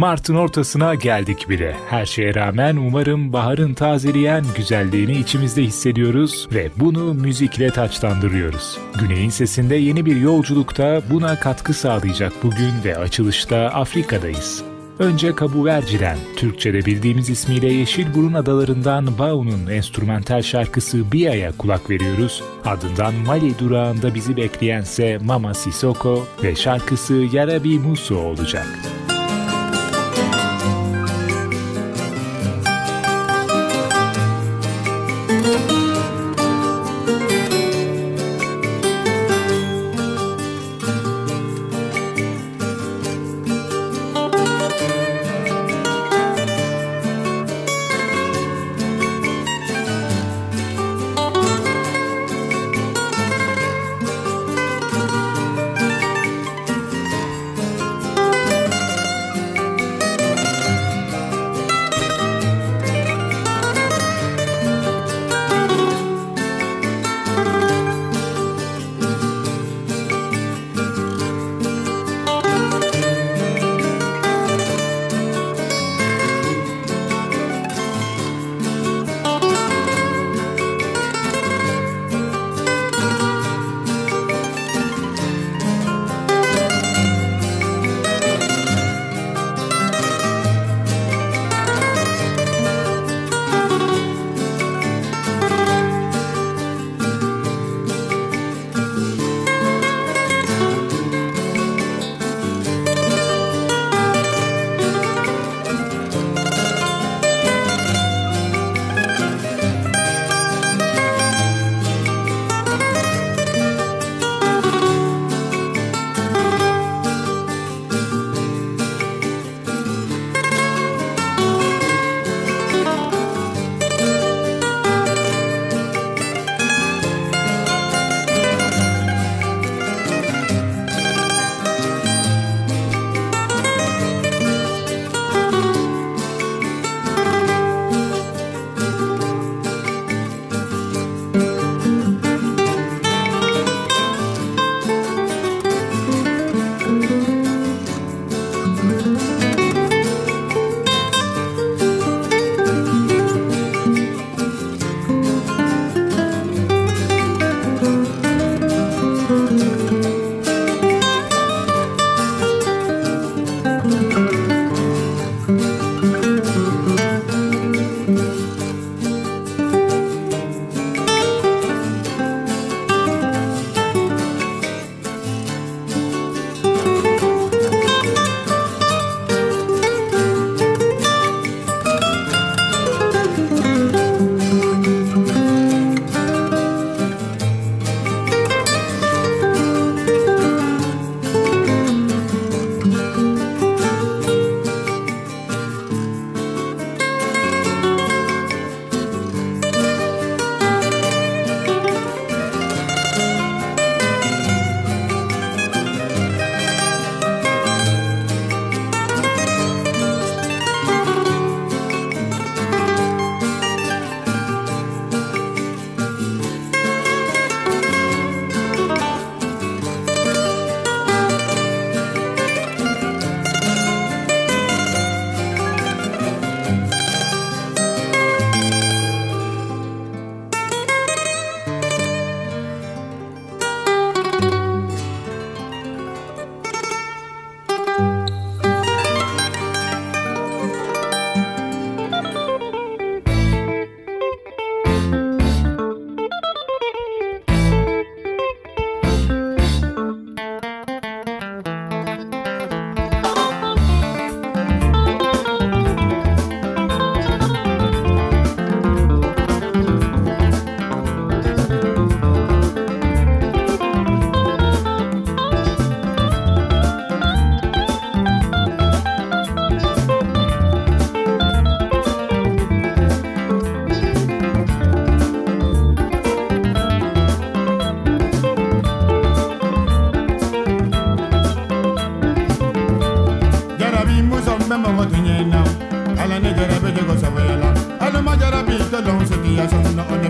Mart'ın ortasına geldik bile. Her şeye rağmen umarım baharın tazeleyen güzelliğini içimizde hissediyoruz ve bunu müzikle taçlandırıyoruz. Güney'in sesinde yeni bir yolculukta buna katkı sağlayacak bugün ve açılışta Afrika'dayız. Önce Kabuverci'den, Türkçe'de bildiğimiz ismiyle Yeşilburun Adalarından Bao'nun enstrümantal şarkısı Bia'ya kulak veriyoruz. Ardından Mali durağında bizi bekleyense Mama Sissoko ve şarkısı Yarabi Muso olacak.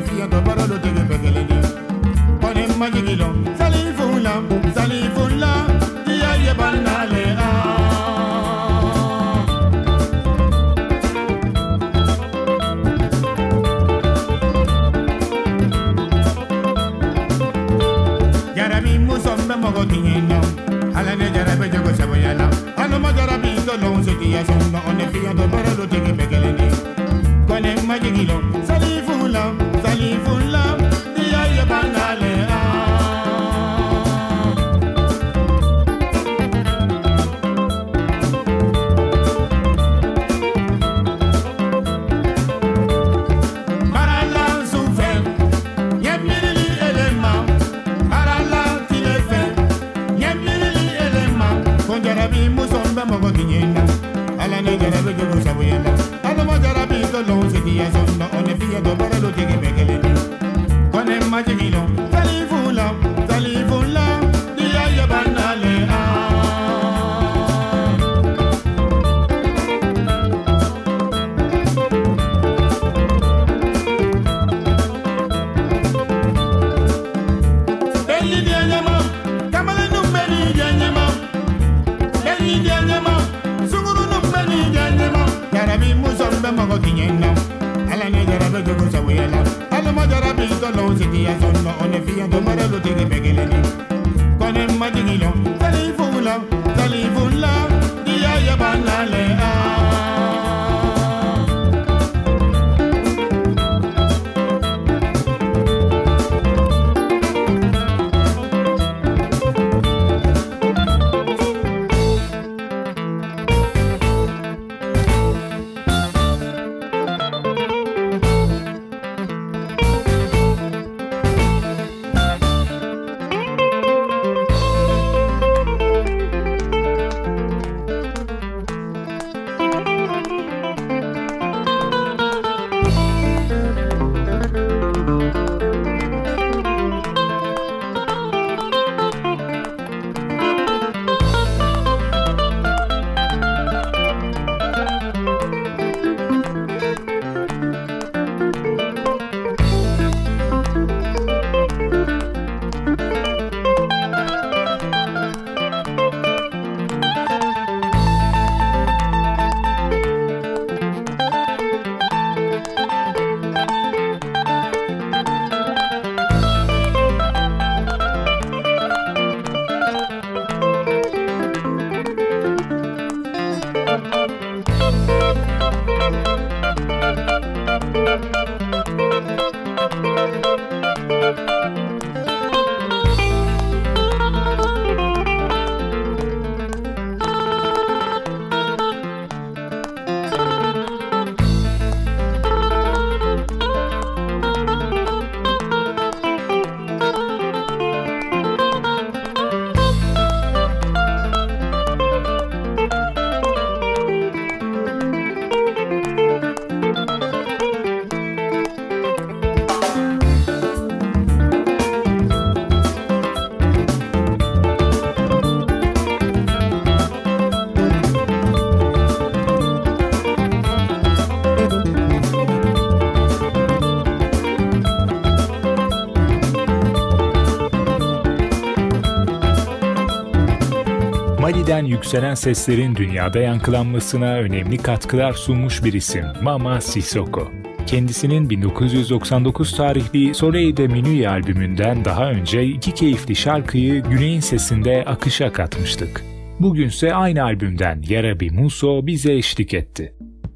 fear the clowns, if he has on, on the field, don't know look at Mali'den yükselen seslerin dünyada yankılanmasına önemli katkılar sunmuş bir isim Mama Sissoko. Kendisinin 1999 tarihli Soleil de Minuit albümünden daha önce iki keyifli şarkıyı Güney'in sesinde akışa katmıştık. Bugünse aynı albümden Yarabi Muso bize eşlik etti.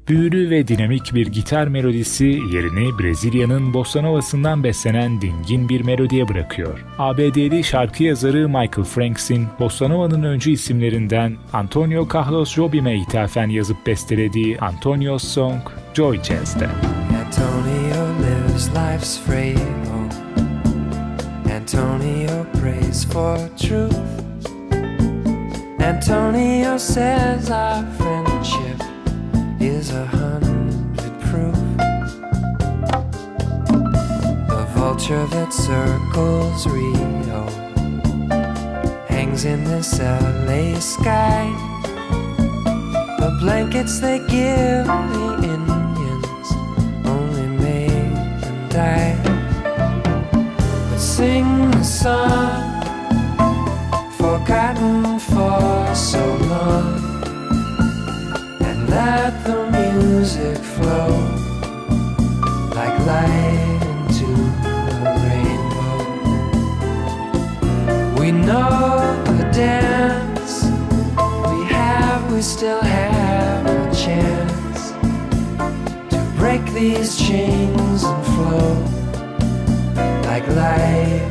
Büyülü ve dinamik bir gitar melodisi yerini Brezilya'nın bossa novasından beslenen dingin bir melodiye bırakıyor. ABD'li şarkı yazarı Michael Franks'in bossa nova'nın öncü isimlerinden Antonio Carlos Jobim'e ithafen yazıp bestelediği Antonio's Song Joy Jazz'de. Antonio lives life's Antonio prays for truth Antonio says our friendship is a hundred proof. The vulture that circles Rio hangs in this LA sky. The blankets they give the Indians only made them die. But sing the song forgotten for so long let the music flow like light into the rainbow. We know the dance we have, we still have a chance. to break these chains and flow like light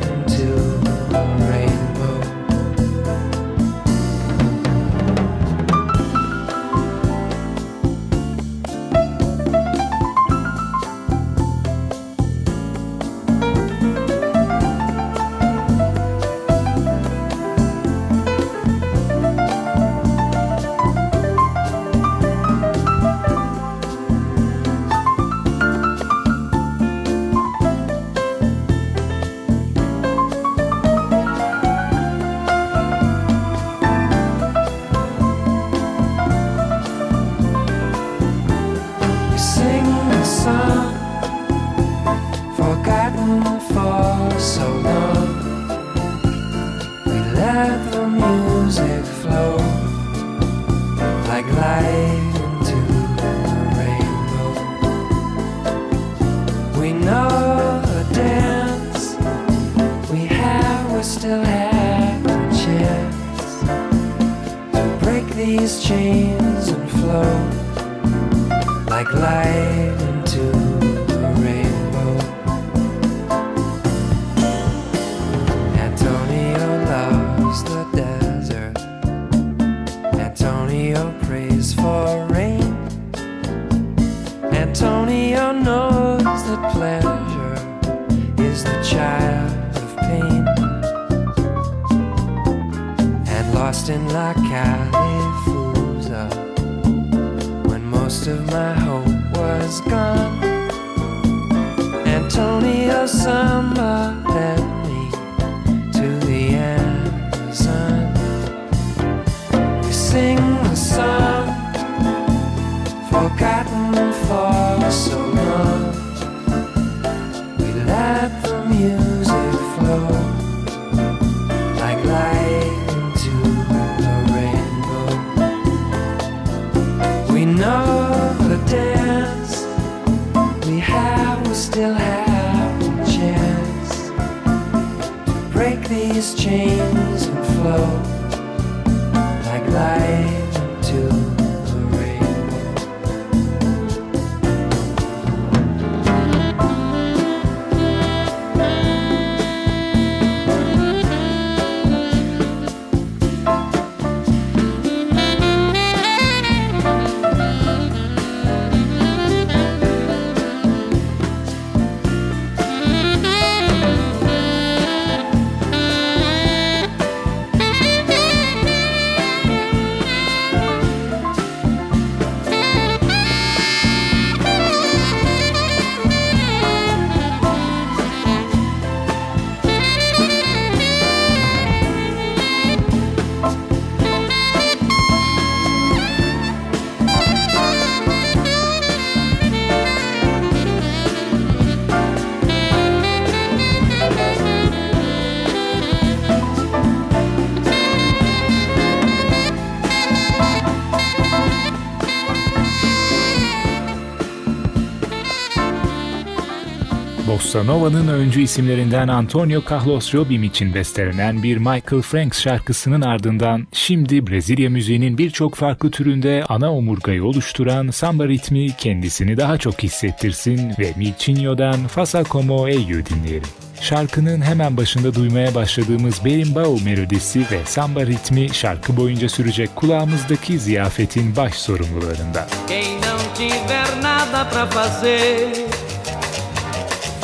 Bossa Nova'nın öncü isimlerinden Antonio Carlos Jobim için bestelenen bir Michael Franks şarkısının ardından şimdi Brezilya müziğinin birçok farklı türünde ana omurgayı oluşturan samba ritmi kendisini daha çok hissettirsin ve Miltinho'dan Faça Como Eu dinleyelim. Şarkının hemen başında duymaya başladığımız berimbau melodisi ve samba ritmi şarkı boyunca sürecek kulağımızdaki ziyafetin baş sorumlularında. Quem não tiver nada pra fazer,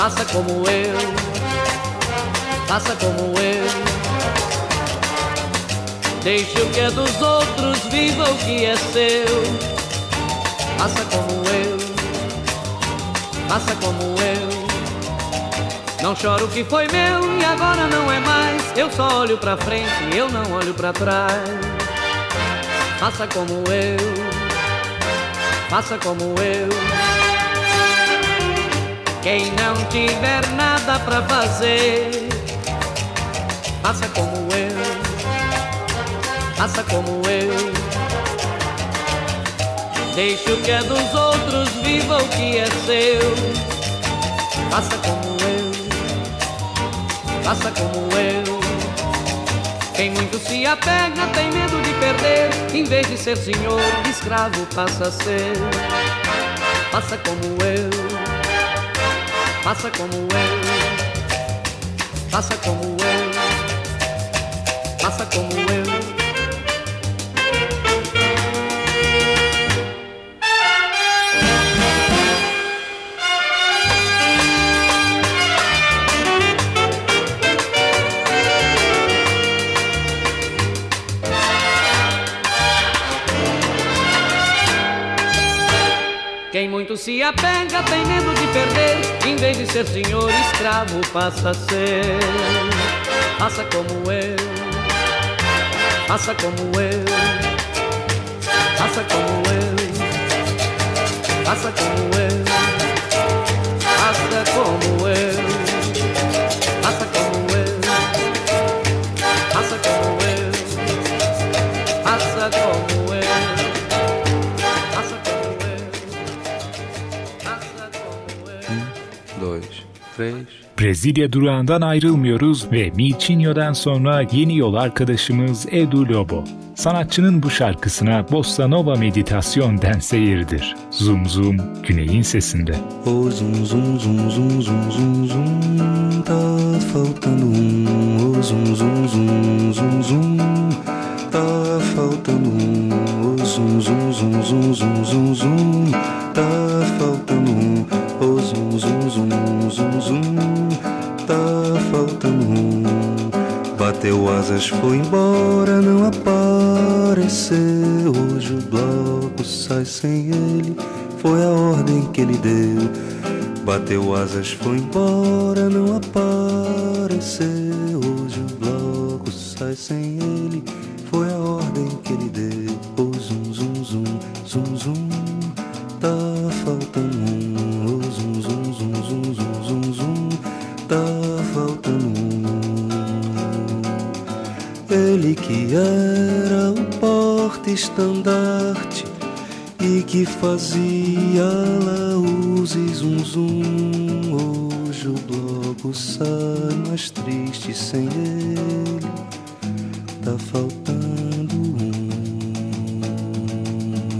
faça como eu, faça como eu. Deixe o que é dos outros, viva o que é seu. Faça como eu, faça como eu. Não choro o que foi meu e agora não é mais. Eu só olho pra frente, eu não olho pra trás. Faça como eu faça como eu. Quem não tiver nada pra fazer, faça como eu, faça como eu. Deixe o que é dos outros, viva o que é seu. Faça como eu, faça como eu. Quem muito se apega tem medo de perder. Em vez de ser senhor, escravo passa a ser. Faça como eu, faça como eu, faça como eu, faça como eu. Quem muito se apega tem medo de perder. Em vez de ser senhor, escravo passa a ser. Faça como eu, faça como eu, faça como eu, faça como eu, faça como eu, Brezilya durağından ayrılmıyoruz ve Miltinho'dan sonra yeni yol arkadaşımız Edu Lobo. Sanatçının bu şarkısına Bossa Nova meditasyon den seyirdir. Zum zum güneyin sesinde. O zum zum zum zum zum zum zum Tá faltando um O zum zum zum zum zum Tá faltando um O zum zum zum zum zum zum Tá faltando um O zum zum zum zum zum Tá faltando um Bateu asas, foi embora, não apareceu. Hoje o bloco sai sem ele, foi a ordem que ele deu. Bateu asas, foi embora, não apareceu. Hoje o bloco sai sem ele, foi a ordem que ele deu. Oh, zum, zum, zum, zum, zum, tá Ele que era o porte-estandarte e que fazia laús e zum zum. Hoje o bloco sai mais triste sem ele, tá faltando um.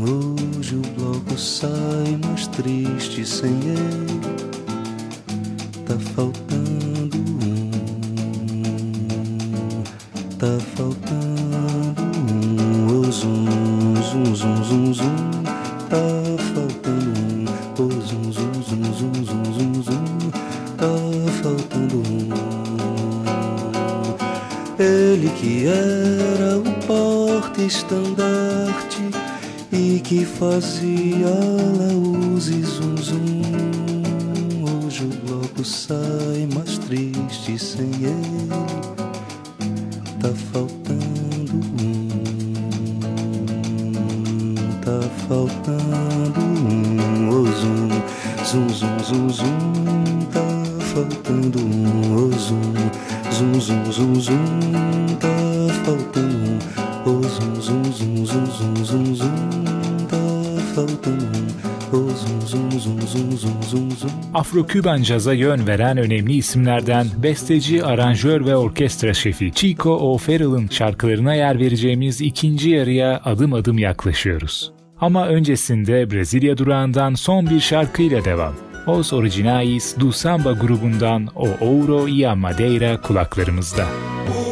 Hoje o bloco sai mais triste sem ele, Afro-Küban caza yön veren önemli isimlerden besteci, aranjör ve orkestra şefi Chico O'Farrell'ın şarkılarına yer vereceğimiz ikinci yarıya adım adım yaklaşıyoruz. Ama öncesinde Brezilya durağından son bir şarkıyla devam. Os Originais do Samba grubundan O Ouro e a Madeira kulaklarımızda. O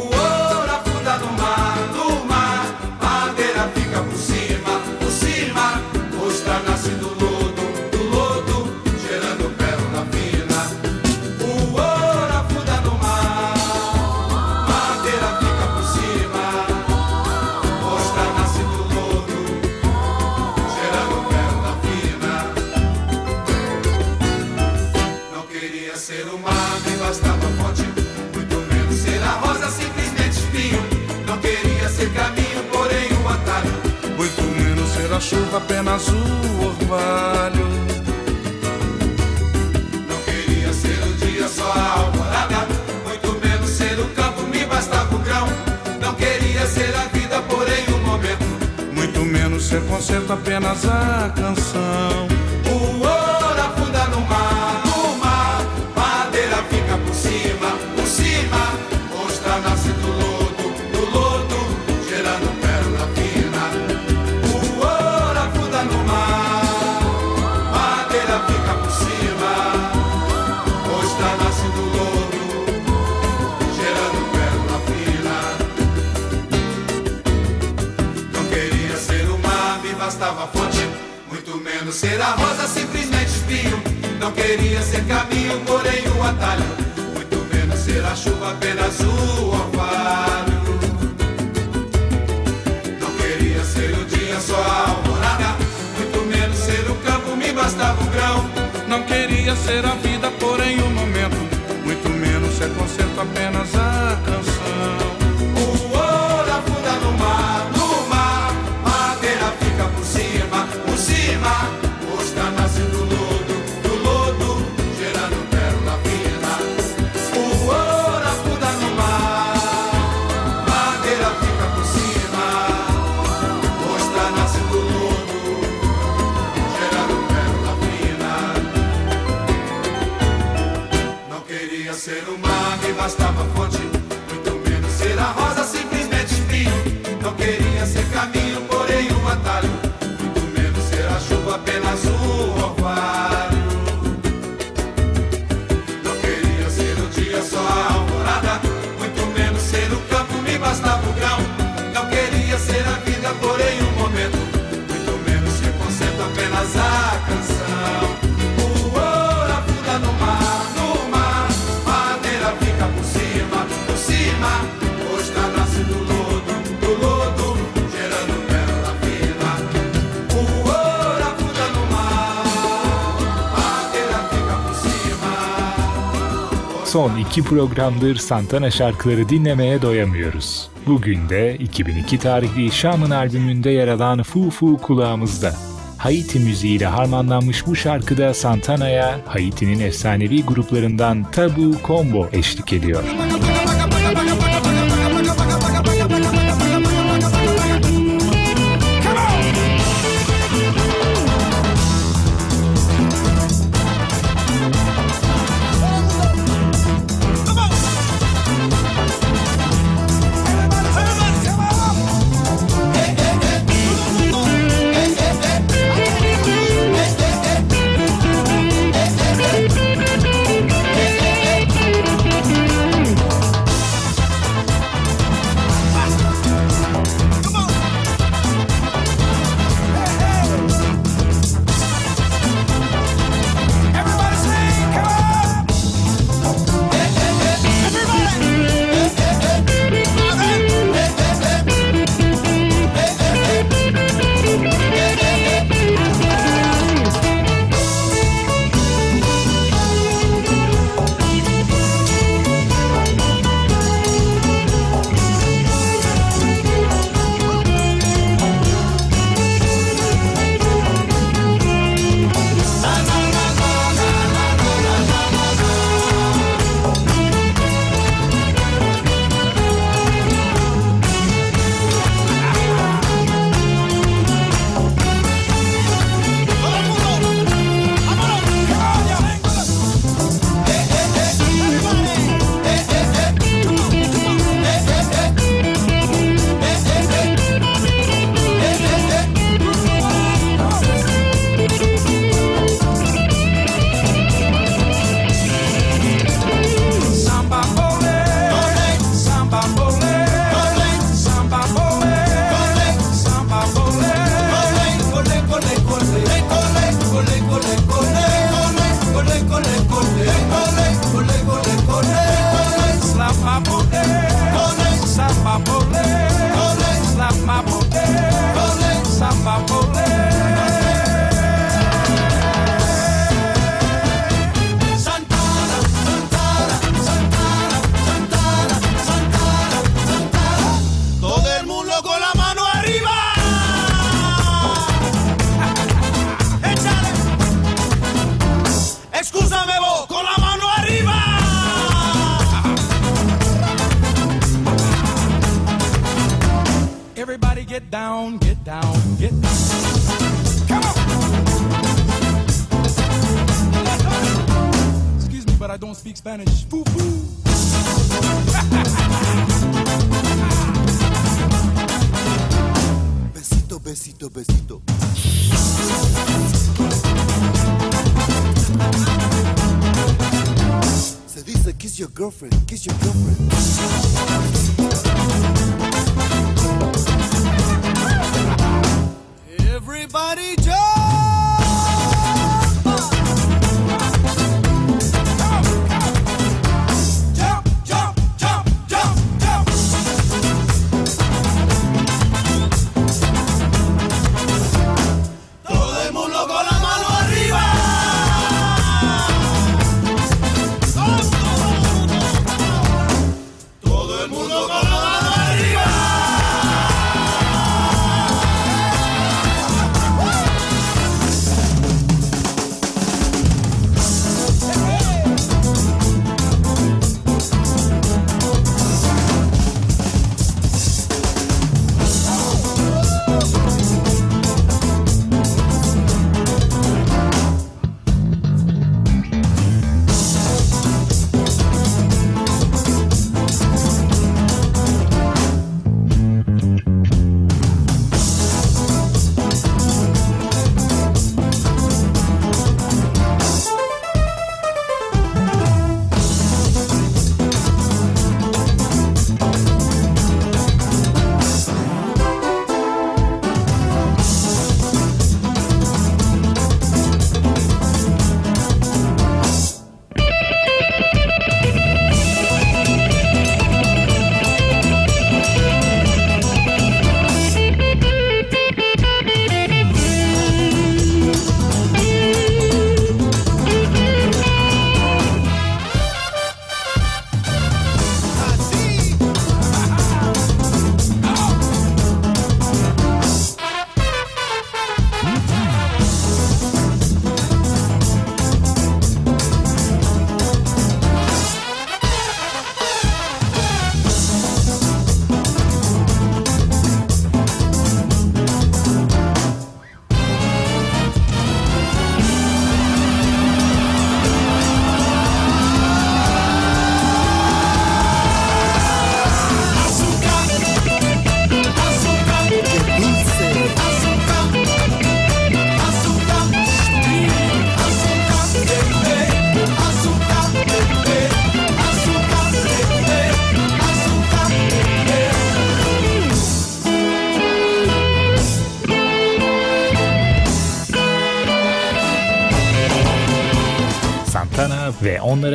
ser a vida, porém o momento, muito menos é concerto apenas a canção. Son iki programdır Santana şarkıları dinlemeye doyamıyoruz. Bugün de 2002 tarihli Şam'ın albümünde yer alan Fu Fu kulağımızda. Haiti müziğiyle harmanlanmış bu şarkıda Santana'ya Haiti'nin efsanevi gruplarından Tabu Combo eşlik ediyor. Müzik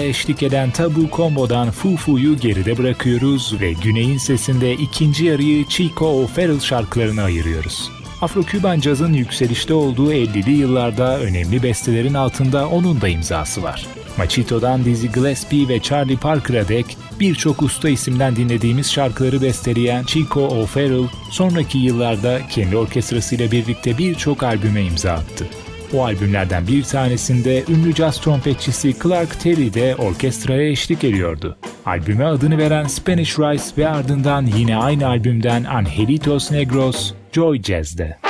eşlik eden Tabu Combo'dan Fufu'yu geride bırakıyoruz ve Güney'in sesinde ikinci yarıyı Chico O'Farrell şarkılarına ayırıyoruz. Afro-Küban cazın yükselişte olduğu 50'li yıllarda önemli bestelerin altında onun da imzası var. Machito'dan Dizzy Gillespie ve Charlie Parker'a dek birçok usta isimden dinlediğimiz şarkıları besteleyen Chico O'Farrell, sonraki yıllarda kendi orkestrasıyla birlikte birçok albüme imza attı. O albümlerden bir tanesinde ünlü caz trompetçisi Clark Terry de orkestraya eşlik ediyordu. Albüme adını veren Spanish Rice ve ardından yine aynı albümden Angelitos Negros, Joy Jazz'de.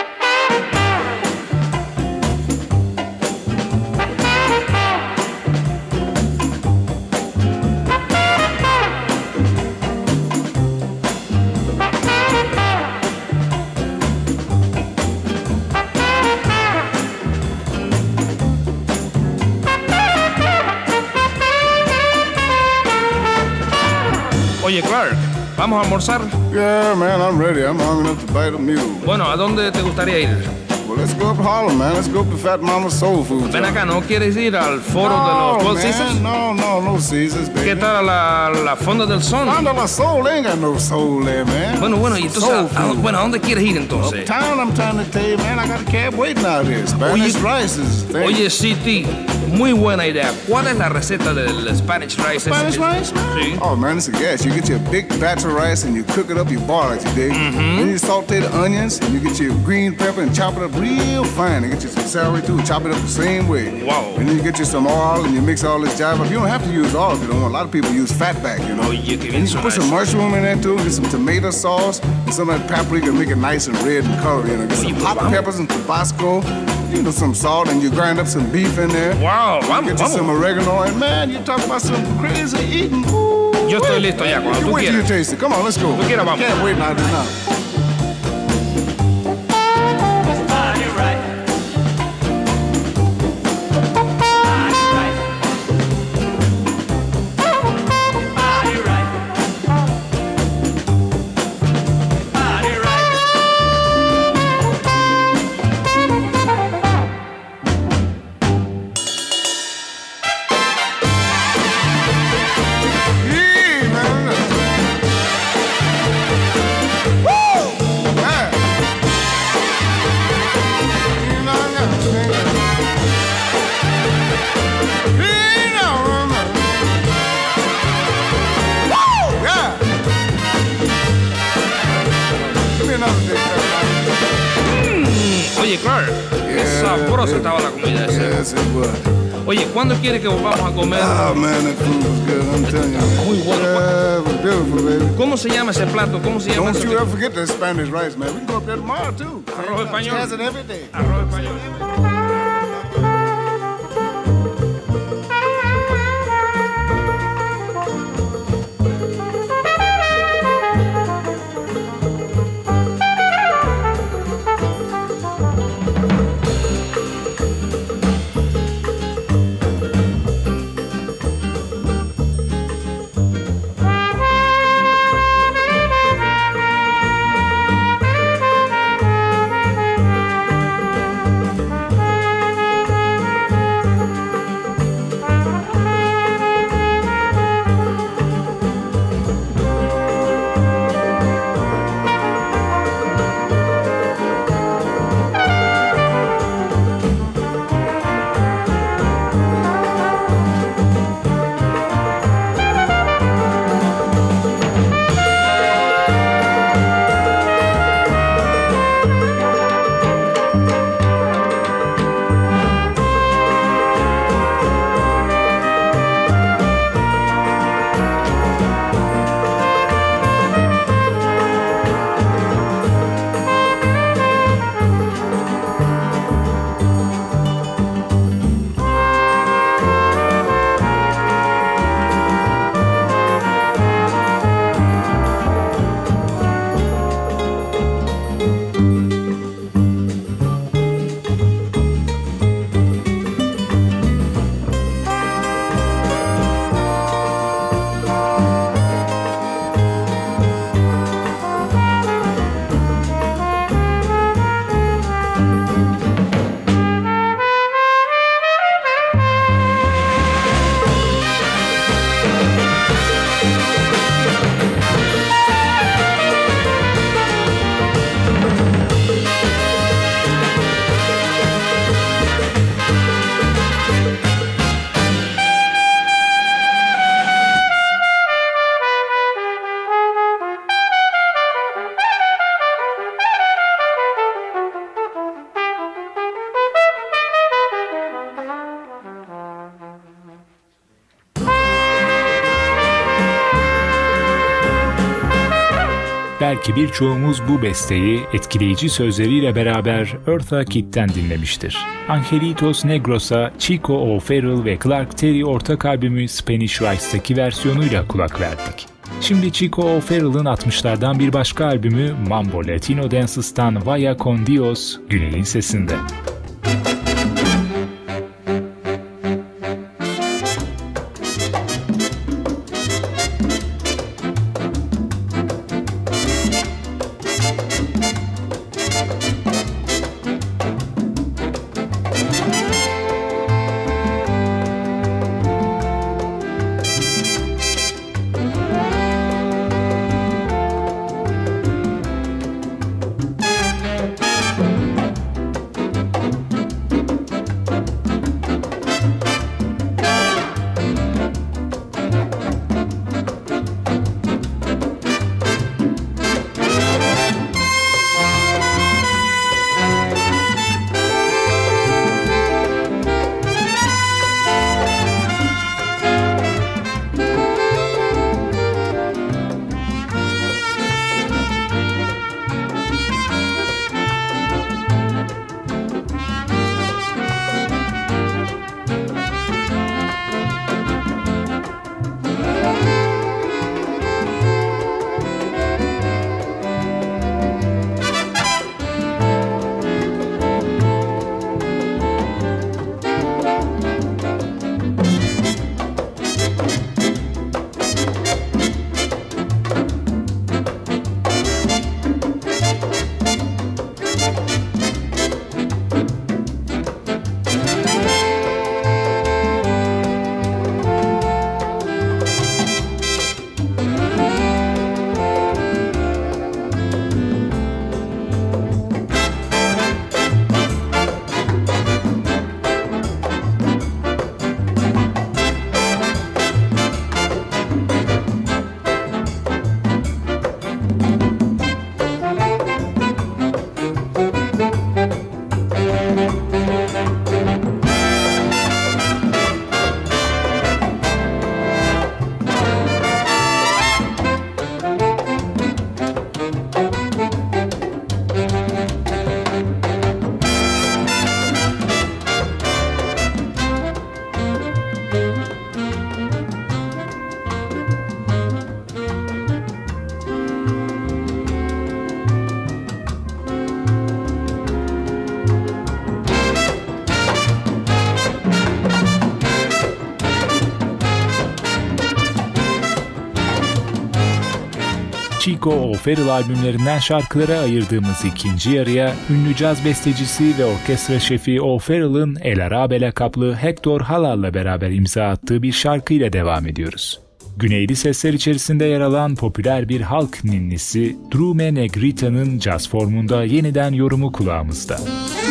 ¿Vamos a almorzar? Yeah, man, I'm ready. I'm hungry enough to bite a mule. Bueno, ¿a dónde te gustaría ir? Well, let's go up Harlem, man. Let's go up to Fat Mama's Soul Food. Ven acá, ¿no quieres ir al foro de No, los Four Seasons? No, no, no Caesars, baby. ¿Qué tal la, la fonda del son? Fonda La Soul, they ain't got no soul there, man. Bueno, bueno, y entonces, ¿a, a- bueno, ¿a dónde quieres ir entonces? Uptown, I'm trying to tell you, man, I got a cab waiting out here. Spanish rice is thing. Oye, City, muy buena idea. ¿Cuál es la receta del Spanish rice? Spanish rice, man? Sí. Oh, man, it's a gas. You get your big batch of rice and you cook it up, you boil it, you dig? Mm-hmm. Then you saute the onions and you get your green pepper and chop it up real fine. And get you some celery too, chop it up the same way. Wow. And then you get you some oil and you mix all this jive up. You don't have to use oil if you don't want. A lot of people use fat back, you know. Oye, qué bien And you suena put some mushroom in there too, get some tomato sauce and some of that paprika, make it nice and red and color, you know. Get oh, Oye, some hot peppers and Tabasco, you know, some salt, and you grind up some beef in there. Wow, vamos, Get you some oregano, and man, you talk about some crazy eating. Ooh, Yo estoy listo ya, cuando you tú wait till you taste it. Come on, let's go. Tú quieras, vamos. Can't wait now. Belki birçoğumuz bu besteyi etkileyici sözleriyle beraber Eartha Kitt'ten dinlemiştir. Angelitos Negros'a Chico O'Farrell ve Clark Terry ortak albümü Spanish Rice'daki versiyonuyla kulak verdik. Şimdi Chico O'Farrell'ın 60'lardan bir başka albümü Mambo Latino Dances'tan Vaya Con Dios, Güney'in sesinde. Chico O'Farrell albümlerinden şarkılara ayırdığımız ikinci yarıya ünlü caz bestecisi ve orkestra şefi O'Farrell'ın El Arabe lakaplı Hector Halal'la beraber imza attığı bir şarkıyla devam ediyoruz. Güneyli sesler içerisinde yer alan popüler bir halk ninnisi Drume Negrita'nın caz formunda yeniden yorumu kulağımızda. Müzik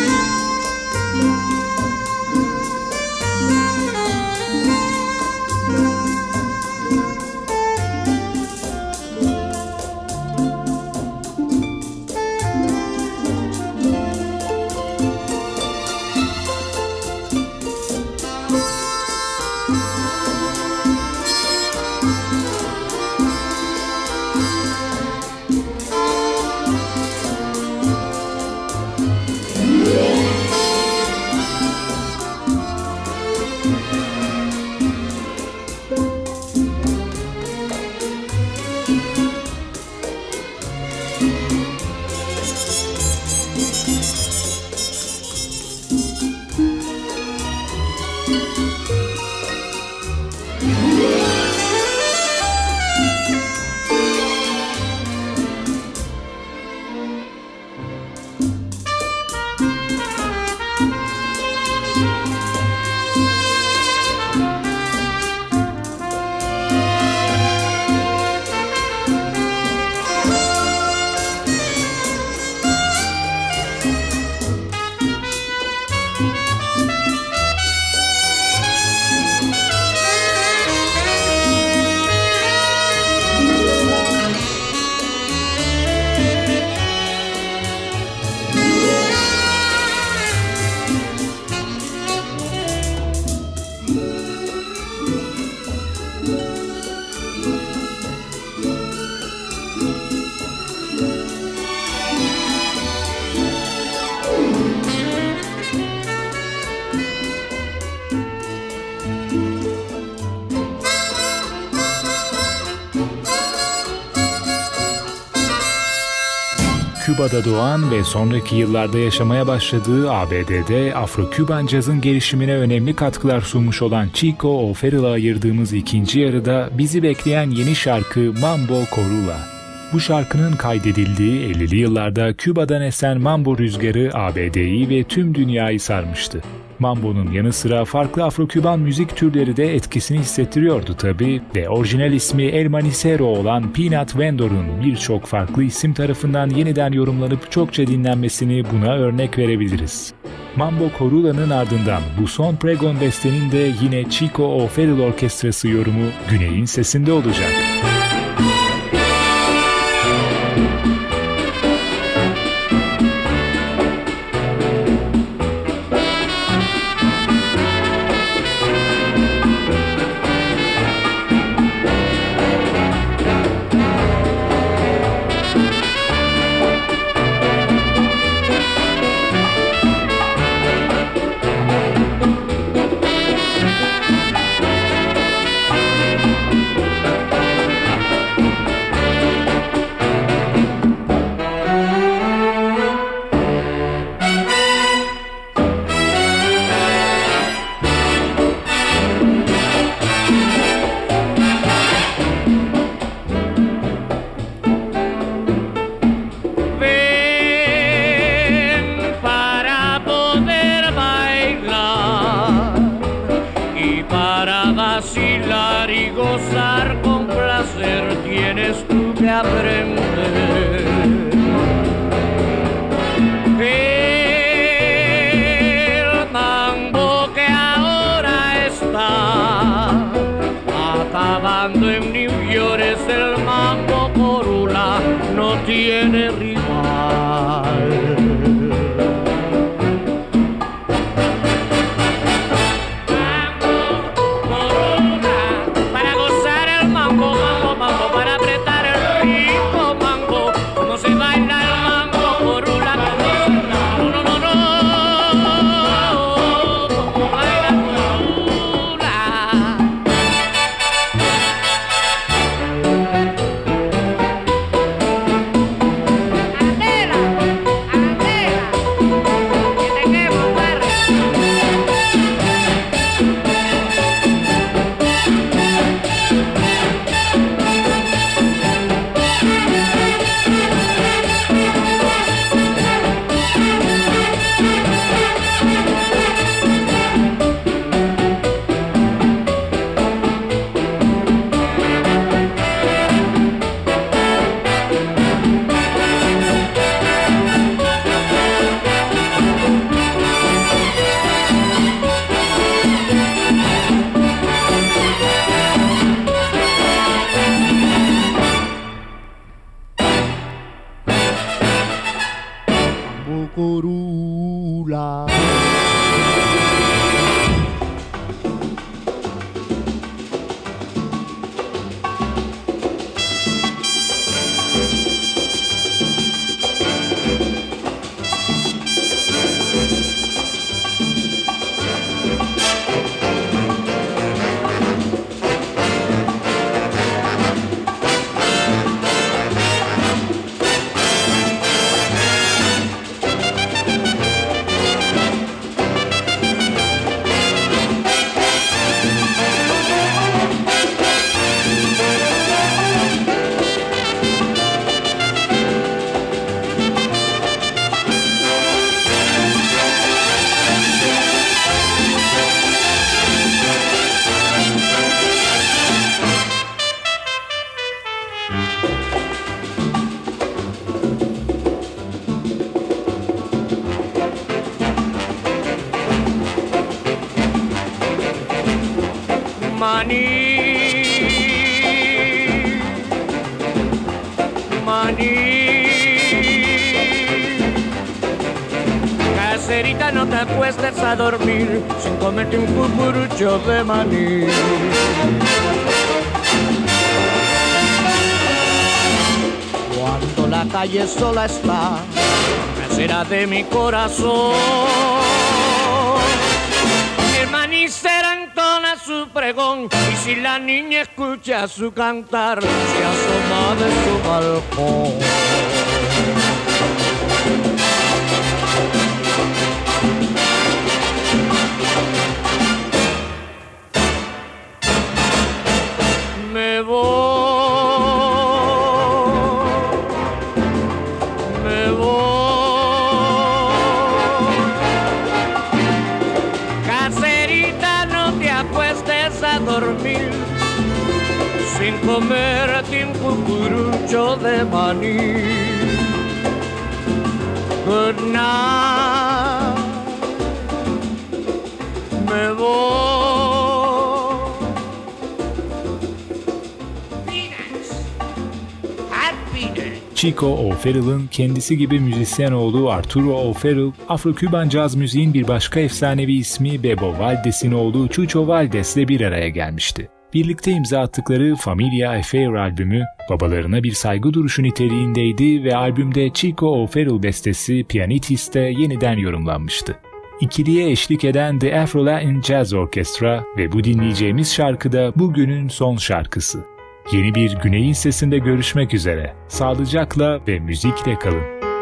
Küba'da doğan ve sonraki yıllarda yaşamaya başladığı ABD'de Afro-Küban cazın gelişimine önemli katkılar sunmuş olan Chico O'Farrell'a ayırdığımız ikinci yarıda bizi bekleyen yeni şarkı Mambo Corula. Bu şarkının kaydedildiği 50'li yıllarda Küba'dan esen mambo rüzgarı ABD'yi ve tüm dünyayı sarmıştı. Mambo'nun yanı sıra farklı Afro-Küban müzik türleri de etkisini hissettiriyordu tabi ve orijinal ismi El Manicero olan Peanut Vendor'un birçok farklı isim tarafından yeniden yorumlanıp çokça dinlenmesini buna örnek verebiliriz. Mambo Corula'nın ardından bu son pregon bestenin de yine Chico O'Farrell Orkestrası yorumu Güney'in sesinde olacak. De maní. Cuando la calle sola está, será de mi corazón. El maní será entona su pregón y si la niña escucha su cantar, se asoma de su balcón. Maní. Good night, me voy. Chico O'Farrell'ın kendisi gibi müzisyen olduğu Arturo O'Farrell, Afro-Küban caz müziğin bir başka efsanevi ismi Bebo Valdes'in olduğu Chucho Valdes'le bir araya gelmişti. Birlikte imza attıkları Familia Affair albümü babalarına bir saygı duruşu niteliğindeydi ve albümde Chico O'Farrell bestesi Pianitist'te yeniden yorumlanmıştı. İkiliye eşlik eden The Afro Latin Jazz Orchestra ve bu dinleyeceğimiz şarkı da bugünün son şarkısı. Yeni bir Güney'in sesinde görüşmek üzere. Sağlıcakla ve müzikle kalın.